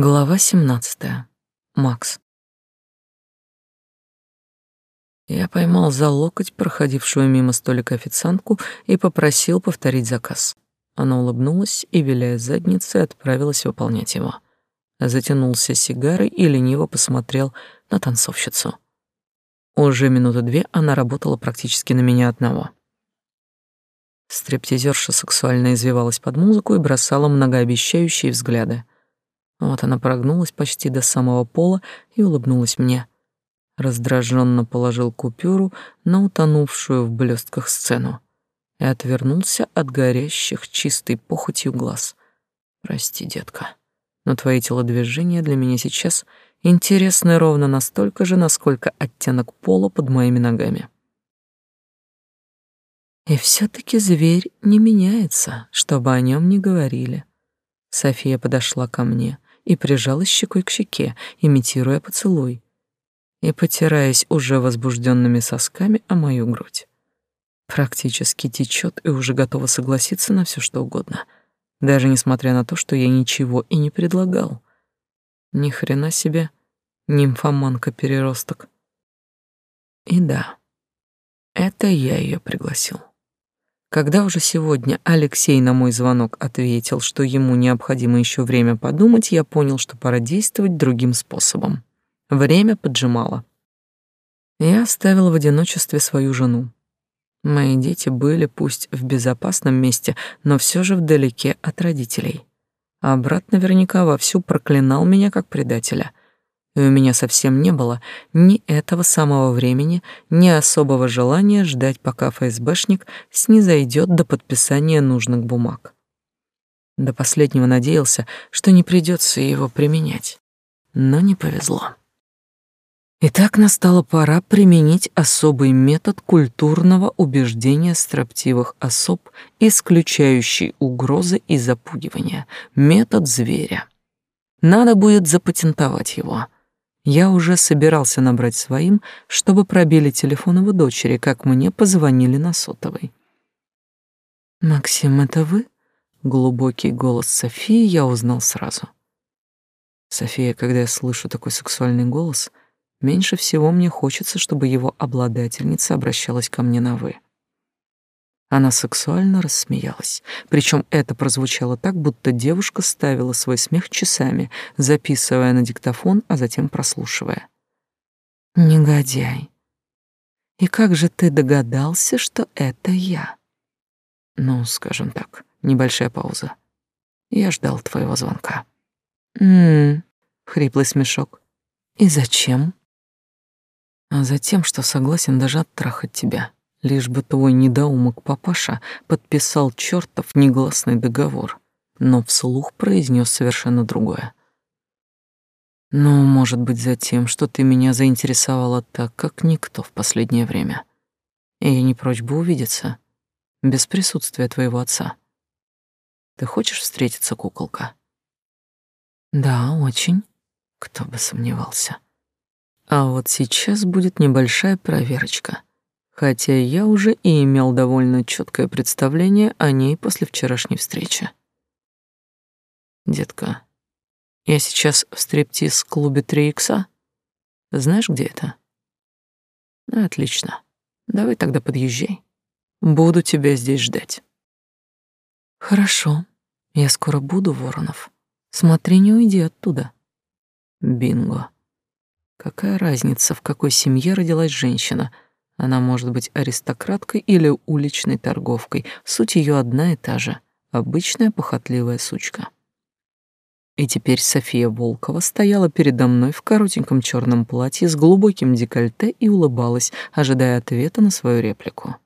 Глава 17. Макс. Я поймал за локоть проходившую мимо столика официантку и попросил повторить заказ. Она улыбнулась и, виляя задницей, отправилась выполнять его. Затянулся сигарой и лениво посмотрел на танцовщицу. Уже минуты две она работала практически на меня одного. Стриптизерша сексуально извивалась под музыку и бросала многообещающие взгляды. Вот она прогнулась почти до самого пола и улыбнулась мне. Раздраженно положил купюру на утонувшую в блестках сцену и отвернулся от горящих чистой похотью глаз. Прости, детка, но твои телодвижения для меня сейчас интересны ровно настолько же, насколько оттенок пола под моими ногами. И все таки зверь не меняется, чтобы о нем не говорили. София подошла ко мне и прижалась щекой к щеке, имитируя поцелуй, и потираясь уже возбужденными сосками о мою грудь. Практически течет и уже готова согласиться на все что угодно, даже несмотря на то, что я ничего и не предлагал. Ни хрена себе, нимфоманка-переросток. И да, это я ее пригласил. Когда уже сегодня Алексей на мой звонок ответил, что ему необходимо еще время подумать, я понял, что пора действовать другим способом. Время поджимало. Я оставил в одиночестве свою жену. Мои дети были пусть в безопасном месте, но все же вдалеке от родителей. А брат наверняка вовсю проклинал меня как предателя и у меня совсем не было ни этого самого времени, ни особого желания ждать, пока ФСБшник снизойдет до подписания нужных бумаг. До последнего надеялся, что не придется его применять, но не повезло. Итак, настала пора применить особый метод культурного убеждения строптивых особ, исключающий угрозы и запугивания, метод зверя. Надо будет запатентовать его — я уже собирался набрать своим, чтобы пробили телефон его дочери, как мне позвонили на сотовый. «Максим, это вы?» Глубокий голос Софии я узнал сразу. София, когда я слышу такой сексуальный голос, меньше всего мне хочется, чтобы его обладательница обращалась ко мне на «вы». Она сексуально рассмеялась, причем это прозвучало так, будто девушка ставила свой смех часами, записывая на диктофон, а затем прослушивая. «Негодяй! И как же ты догадался, что это я?» «Ну, скажем так, небольшая пауза. Я ждал твоего звонка». «М-м-м», хриплый смешок. «И зачем?» «А затем, что согласен даже оттрахать тебя» лишь бы твой недоумок папаша подписал чертов негласный договор, но вслух произнес совершенно другое. Ну, может быть, за тем, что ты меня заинтересовала так, как никто в последнее время. И я не прочь бы увидеться, без присутствия твоего отца. Ты хочешь встретиться, куколка? Да, очень. Кто бы сомневался. А вот сейчас будет небольшая проверочка — хотя я уже и имел довольно четкое представление о ней после вчерашней встречи. Детка, я сейчас в стриптиз-клубе 3 икса. Знаешь, где это? Отлично. Давай тогда подъезжай. Буду тебя здесь ждать. Хорошо. Я скоро буду, Воронов. Смотри, не уйди оттуда. Бинго. Какая разница, в какой семье родилась женщина — она может быть аристократкой или уличной торговкой. Суть ее одна и та же — обычная похотливая сучка. И теперь София Волкова стояла передо мной в коротеньком черном платье с глубоким декольте и улыбалась, ожидая ответа на свою реплику.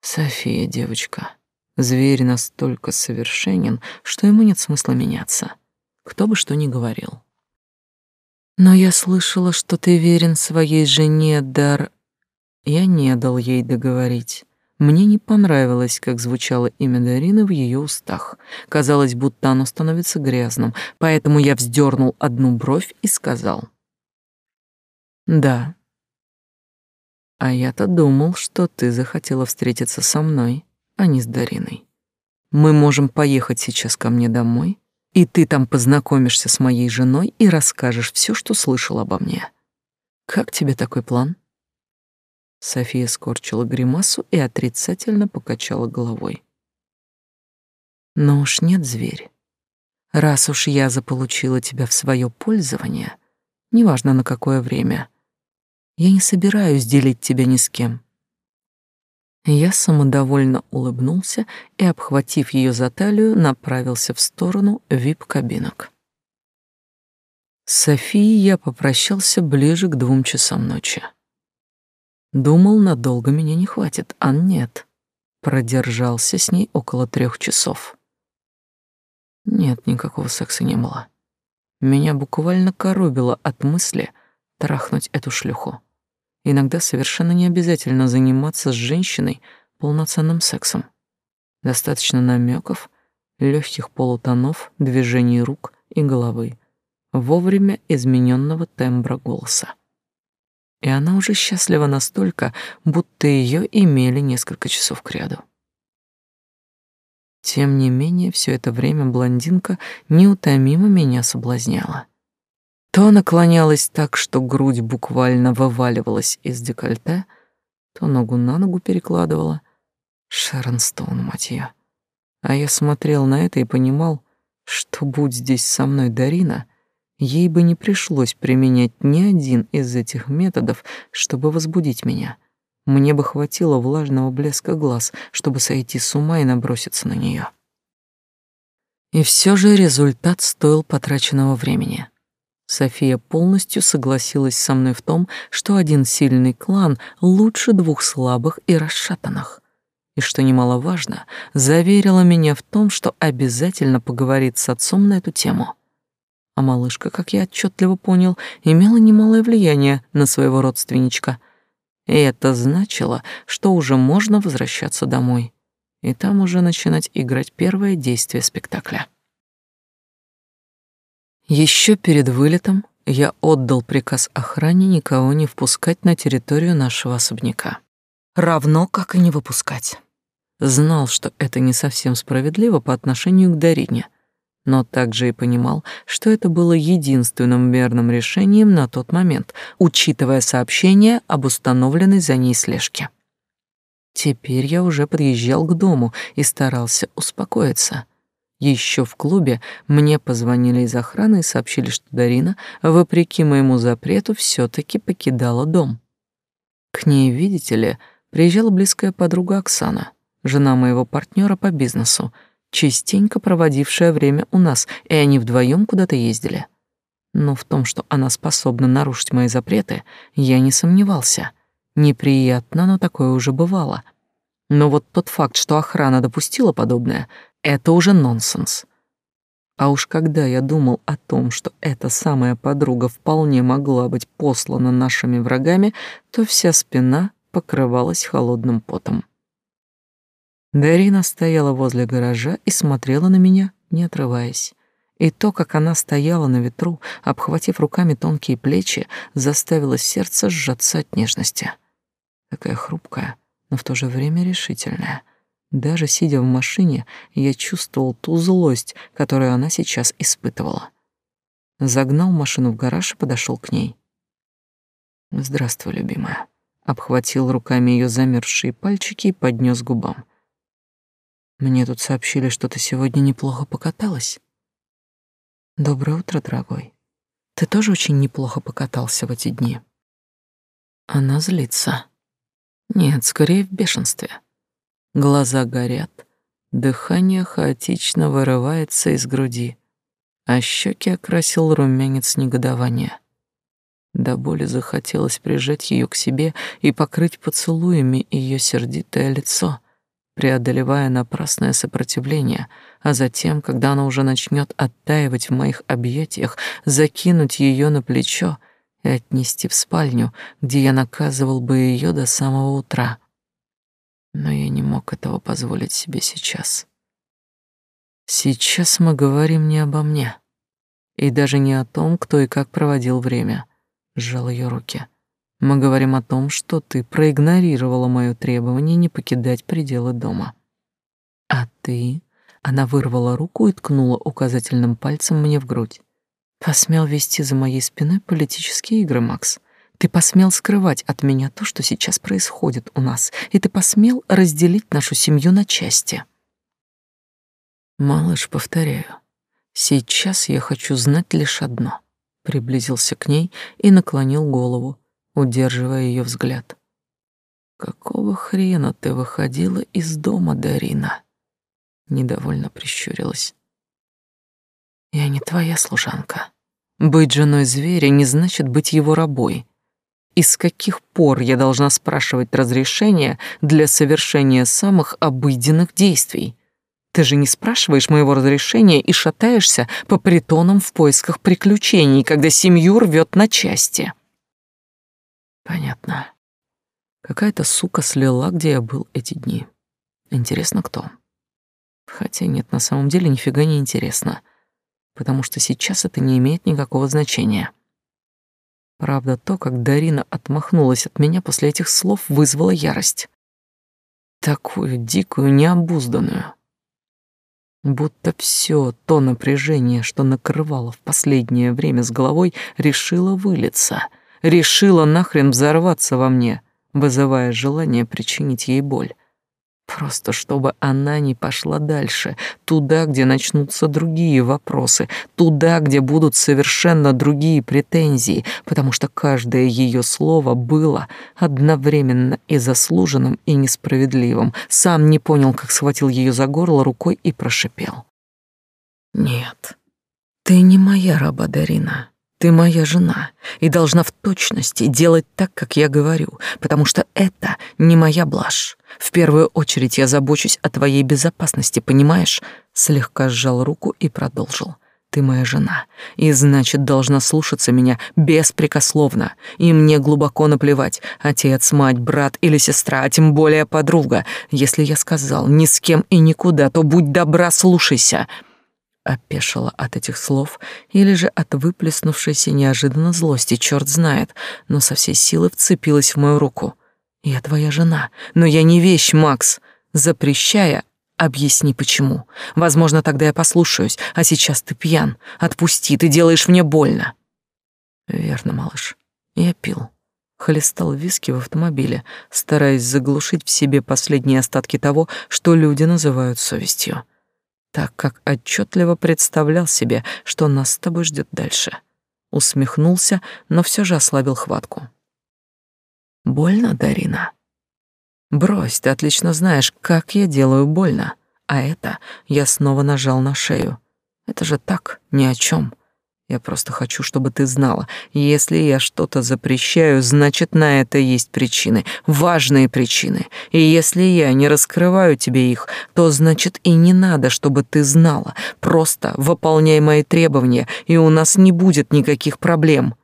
«София, девочка, зверь настолько совершенен, что ему нет смысла меняться, кто бы что ни говорил. Но я слышала, что ты верен своей жене, Дар. Я не дал ей договорить. Мне не понравилось, как звучало имя Дарины в ее устах. Казалось, будто оно становится грязным, поэтому я вздернул одну бровь и сказал. «Да». «А я-то думал, что ты захотела встретиться со мной, а не с Дариной. Мы можем поехать сейчас ко мне домой, И ты там познакомишься с моей женой и расскажешь все, что слышал обо мне. Как тебе такой план? София скорчила гримасу и отрицательно покачала головой. Но уж нет, зверь. Раз уж я заполучила тебя в свое пользование, неважно на какое время, я не собираюсь делить тебя ни с кем. Я самодовольно улыбнулся и, обхватив ее за талию, направился в сторону вип-кабинок. С Софией я попрощался ближе к двум часам ночи. Думал, надолго меня не хватит, а нет. Продержался с ней около трех часов. Нет, никакого секса не было. Меня буквально коробило от мысли трахнуть эту шлюху. Иногда совершенно не обязательно заниматься с женщиной полноценным сексом. Достаточно намеков, легких полутонов, движений рук и головы, вовремя измененного тембра голоса. И она уже счастлива настолько, будто ее имели несколько часов кряду. Тем не менее, все это время блондинка неутомимо меня соблазняла. То наклонялась так, что грудь буквально вываливалась из декольте, то ногу на ногу перекладывала. Шерон Стоун, мать ее. А я смотрел на это и понимал, что будь здесь со мной Дарина, ей бы не пришлось применять ни один из этих методов, чтобы возбудить меня. Мне бы хватило влажного блеска глаз, чтобы сойти с ума и наброситься на нее. И все же результат стоил потраченного времени. София полностью согласилась со мной в том, что один сильный клан лучше двух слабых и расшатанных. И что немаловажно, заверила меня в том, что обязательно поговорит с отцом на эту тему. А малышка, как я отчетливо понял, имела немалое влияние на своего родственничка. И это значило, что уже можно возвращаться домой. И там уже начинать играть первое действие спектакля. Еще перед вылетом я отдал приказ охране никого не впускать на территорию нашего особняка. Равно как и не выпускать. Знал, что это не совсем справедливо по отношению к Дарине, но также и понимал, что это было единственным верным решением на тот момент, учитывая сообщение об установленной за ней слежке. Теперь я уже подъезжал к дому и старался успокоиться — еще в клубе мне позвонили из охраны и сообщили, что Дарина, вопреки моему запрету, все таки покидала дом. К ней, видите ли, приезжала близкая подруга Оксана, жена моего партнера по бизнесу, частенько проводившая время у нас, и они вдвоем куда-то ездили. Но в том, что она способна нарушить мои запреты, я не сомневался. Неприятно, но такое уже бывало. Но вот тот факт, что охрана допустила подобное, это уже нонсенс. А уж когда я думал о том, что эта самая подруга вполне могла быть послана нашими врагами, то вся спина покрывалась холодным потом. Дарина стояла возле гаража и смотрела на меня, не отрываясь. И то, как она стояла на ветру, обхватив руками тонкие плечи, заставило сердце сжаться от нежности. Такая хрупкая, но в то же время решительная — даже сидя в машине, я чувствовал ту злость, которую она сейчас испытывала. Загнал машину в гараж и подошел к ней. «Здравствуй, любимая». Обхватил руками ее замерзшие пальчики и поднес губам. «Мне тут сообщили, что ты сегодня неплохо покаталась». «Доброе утро, дорогой. Ты тоже очень неплохо покатался в эти дни». Она злится. Нет, скорее в бешенстве. Глаза горят, дыхание хаотично вырывается из груди, а щеки окрасил румянец негодования. До боли захотелось прижать ее к себе и покрыть поцелуями ее сердитое лицо, преодолевая напрасное сопротивление, а затем, когда она уже начнет оттаивать в моих объятиях, закинуть ее на плечо и отнести в спальню, где я наказывал бы ее до самого утра но я не мог этого позволить себе сейчас. Сейчас мы говорим не обо мне, и даже не о том, кто и как проводил время. Сжал ее руки. Мы говорим о том, что ты проигнорировала мое требование не покидать пределы дома. А ты Она вырвала руку и ткнула указательным пальцем мне в грудь. Посмел вести за моей спиной политические игры, Макс. Ты посмел скрывать от меня то, что сейчас происходит у нас, и ты посмел разделить нашу семью на части. Малыш, повторяю, сейчас я хочу знать лишь одно. Приблизился к ней и наклонил голову, удерживая ее взгляд. Какого хрена ты выходила из дома, Дарина? Недовольно прищурилась. Я не твоя служанка. Быть женой зверя не значит быть его рабой. И с каких пор я должна спрашивать разрешения для совершения самых обыденных действий? Ты же не спрашиваешь моего разрешения и шатаешься по притонам в поисках приключений, когда семью рвет на части. Понятно. Какая-то сука слила, где я был эти дни. Интересно, кто? Хотя нет, на самом деле нифига не интересно, потому что сейчас это не имеет никакого значения. Правда, то, как Дарина отмахнулась от меня после этих слов, вызвало ярость. Такую дикую, необузданную. Будто все то напряжение, что накрывало в последнее время с головой, решило вылиться, решило нахрен взорваться во мне, вызывая желание причинить ей боль. Просто чтобы она не пошла дальше, туда, где начнутся другие вопросы, туда, где будут совершенно другие претензии, потому что каждое ее слово было одновременно и заслуженным, и несправедливым. Сам не понял, как схватил ее за горло рукой и прошипел. «Нет, ты не моя раба, Дарина. Ты моя жена и должна в точности делать так, как я говорю, потому что это не моя блажь. В первую очередь я забочусь о твоей безопасности, понимаешь? Слегка сжал руку и продолжил. Ты моя жена, и значит, должна слушаться меня беспрекословно. И мне глубоко наплевать, отец, мать, брат или сестра, а тем более подруга. Если я сказал ни с кем и никуда, то будь добра, слушайся опешила от этих слов или же от выплеснувшейся неожиданно злости, черт знает, но со всей силы вцепилась в мою руку. «Я твоя жена, но я не вещь, Макс!» Запрещая, объясни почему. Возможно, тогда я послушаюсь, а сейчас ты пьян. Отпусти, ты делаешь мне больно. Верно, малыш. Я пил. Хлестал виски в автомобиле, стараясь заглушить в себе последние остатки того, что люди называют совестью так как отчетливо представлял себе, что нас с тобой ждет дальше. Усмехнулся, но все же ослабил хватку. Больно, Дарина? Брось, ты отлично знаешь, как я делаю больно. А это я снова нажал на шею. Это же так, ни о чем. Я просто хочу, чтобы ты знала, если я что-то запрещаю, значит, на это есть причины, важные причины. И если я не раскрываю тебе их, то значит и не надо, чтобы ты знала. Просто выполняй мои требования, и у нас не будет никаких проблем.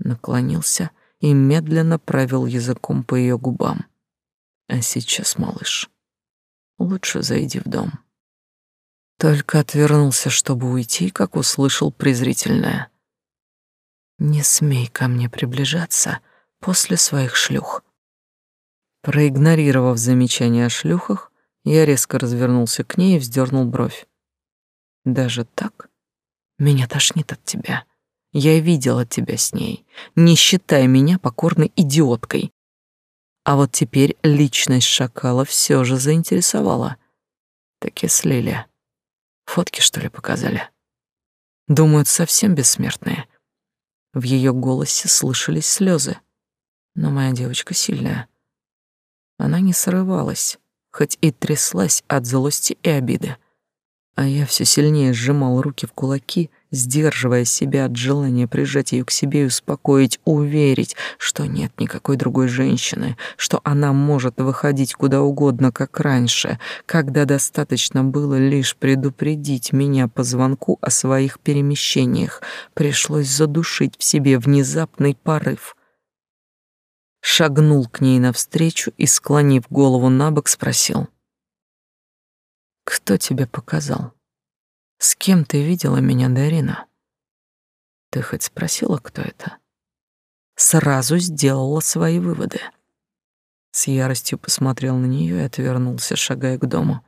Наклонился и медленно провел языком по ее губам. А сейчас, малыш, лучше зайди в дом. Только отвернулся, чтобы уйти, как услышал презрительное. «Не смей ко мне приближаться после своих шлюх». Проигнорировав замечание о шлюхах, я резко развернулся к ней и вздернул бровь. «Даже так? Меня тошнит от тебя. Я видела тебя с ней. Не считай меня покорной идиоткой. А вот теперь личность шакала все же заинтересовала. Таки слили. Фотки, что ли, показали? Думают, совсем бессмертные. В ее голосе слышались слезы. Но моя девочка сильная. Она не срывалась, хоть и тряслась от злости и обиды. А я все сильнее сжимал руки в кулаки сдерживая себя от желания прижать ее к себе и успокоить, уверить, что нет никакой другой женщины, что она может выходить куда угодно, как раньше, когда достаточно было лишь предупредить меня по звонку о своих перемещениях. Пришлось задушить в себе внезапный порыв. Шагнул к ней навстречу и, склонив голову на бок, спросил. «Кто тебе показал?» С кем ты видела меня, Дарина? Ты хоть спросила, кто это? Сразу сделала свои выводы. С яростью посмотрел на нее и отвернулся, шагая к дому.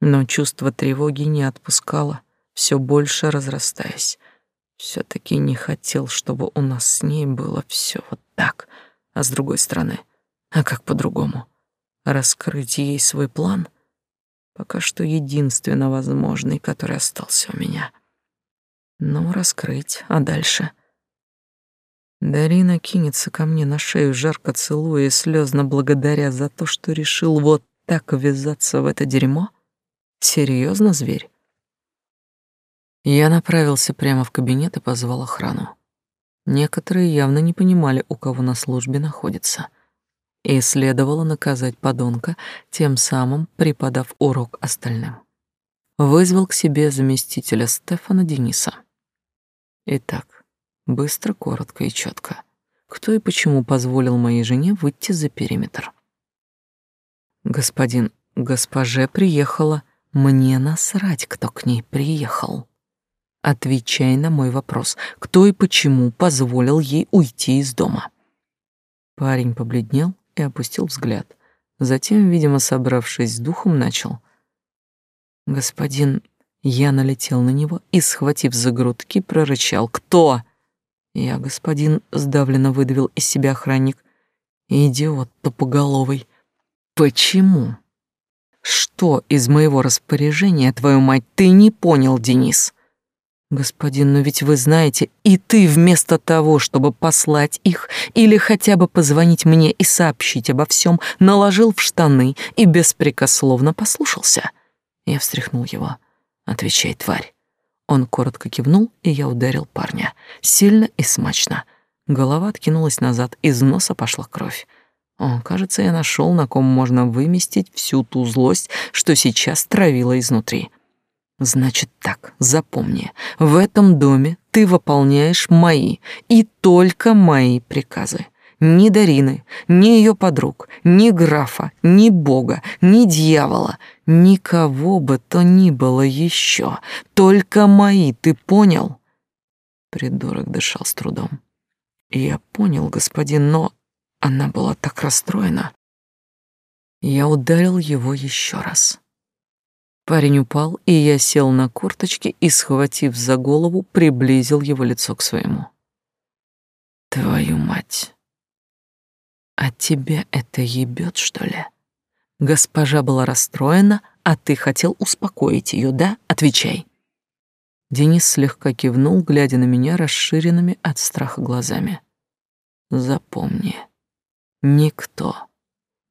Но чувство тревоги не отпускало, все больше разрастаясь. все таки не хотел, чтобы у нас с ней было все вот так, а с другой стороны, а как по-другому? Раскрыть ей свой план — пока что единственно возможный, который остался у меня. Ну, раскрыть, а дальше? Дарина кинется ко мне на шею, жарко целуя и слезно благодаря за то, что решил вот так ввязаться в это дерьмо? Серьезно, зверь? Я направился прямо в кабинет и позвал охрану. Некоторые явно не понимали, у кого на службе находится — и следовало наказать подонка, тем самым преподав урок остальным. Вызвал к себе заместителя Стефана Дениса. Итак, быстро, коротко и четко. Кто и почему позволил моей жене выйти за периметр? Господин, госпоже приехала. Мне насрать, кто к ней приехал. Отвечай на мой вопрос. Кто и почему позволил ей уйти из дома? Парень побледнел и опустил взгляд. Затем, видимо, собравшись с духом, начал. «Господин...» Я налетел на него и, схватив за грудки, прорычал. «Кто?» «Я, господин...» — сдавленно выдавил из себя охранник. «Идиот тупоголовый. Почему?» «Что из моего распоряжения, твою мать, ты не понял, Денис?» Господин, но ведь вы знаете, и ты вместо того, чтобы послать их или хотя бы позвонить мне и сообщить обо всем, наложил в штаны и беспрекословно послушался. Я встряхнул его. Отвечай, тварь. Он коротко кивнул, и я ударил парня. Сильно и смачно. Голова откинулась назад, из носа пошла кровь. О, кажется, я нашел, на ком можно выместить всю ту злость, что сейчас травила изнутри. Значит так, запомни, в этом доме ты выполняешь мои и только мои приказы. Ни Дарины, ни ее подруг, ни графа, ни бога, ни дьявола, никого бы то ни было еще. Только мои, ты понял? Придурок дышал с трудом. Я понял, господин, но она была так расстроена. Я ударил его еще раз. Парень упал, и я сел на корточки и, схватив за голову, приблизил его лицо к своему. Твою мать! А тебя это ебет, что ли? Госпожа была расстроена, а ты хотел успокоить ее, да? Отвечай. Денис слегка кивнул, глядя на меня расширенными от страха глазами. Запомни, никто,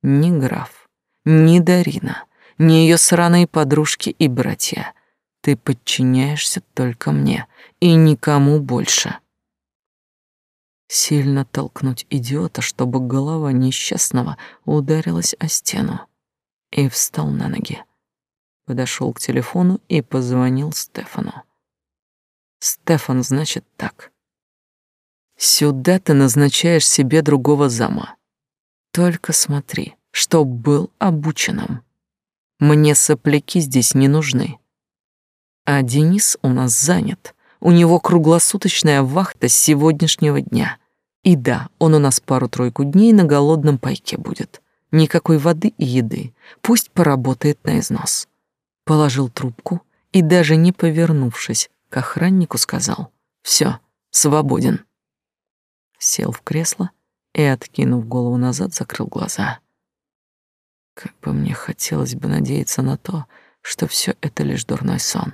ни граф, ни Дарина ни ее сраные подружки и братья. Ты подчиняешься только мне и никому больше. Сильно толкнуть идиота, чтобы голова несчастного ударилась о стену. И встал на ноги. Подошел к телефону и позвонил Стефану. Стефан, значит так. Сюда ты назначаешь себе другого зама. Только смотри, чтоб был обученным. Мне сопляки здесь не нужны. А Денис у нас занят. У него круглосуточная вахта с сегодняшнего дня. И да, он у нас пару-тройку дней на голодном пайке будет. Никакой воды и еды. Пусть поработает на износ. Положил трубку и даже не повернувшись к охраннику сказал: "Все, свободен". Сел в кресло и откинув голову назад, закрыл глаза. Как бы мне хотелось бы надеяться на то, что все это лишь дурной сон,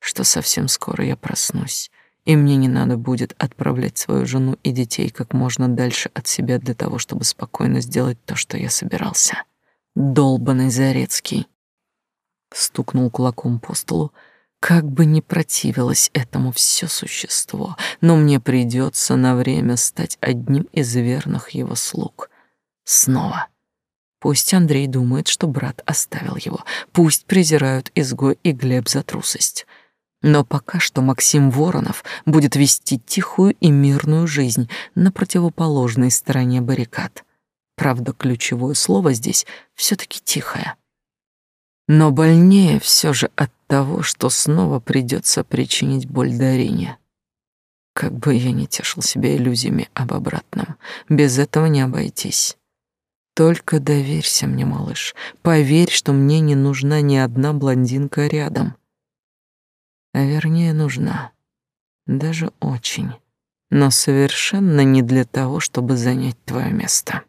что совсем скоро я проснусь, и мне не надо будет отправлять свою жену и детей как можно дальше от себя для того, чтобы спокойно сделать то, что я собирался. Долбаный Зарецкий. Стукнул кулаком по столу, как бы не противилось этому все существо, но мне придется на время стать одним из верных его слуг. Снова. Пусть Андрей думает, что брат оставил его. Пусть презирают изгой и Глеб за трусость. Но пока что Максим Воронов будет вести тихую и мирную жизнь на противоположной стороне баррикад. Правда, ключевое слово здесь все таки тихое. Но больнее все же от того, что снова придется причинить боль Дарине. Как бы я ни тешил себя иллюзиями об обратном, без этого не обойтись. Только доверься мне, малыш. Поверь, что мне не нужна ни одна блондинка рядом. А вернее, нужна. Даже очень. Но совершенно не для того, чтобы занять твое место.